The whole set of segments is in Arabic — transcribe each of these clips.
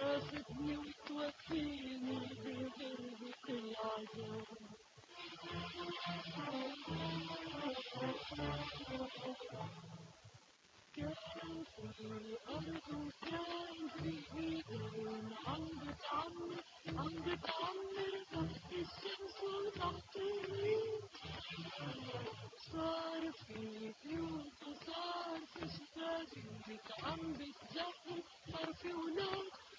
تاخدني وتوفيني بغربة العذاب كان في الأرض وكان في إيدين عم بتعمر عم بتعمر تحت الشمس وتحت صار في بيوت وصار في شبابيك عم بتزهق صار في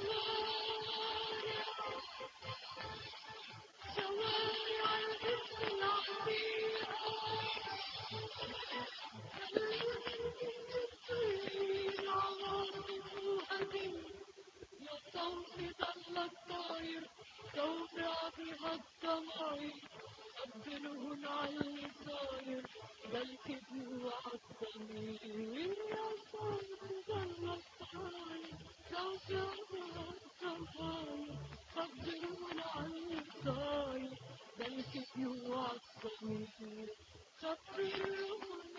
بالشوارع شوارع الاسم العتيقة خلوني العواصف جوا الضمير خبرهن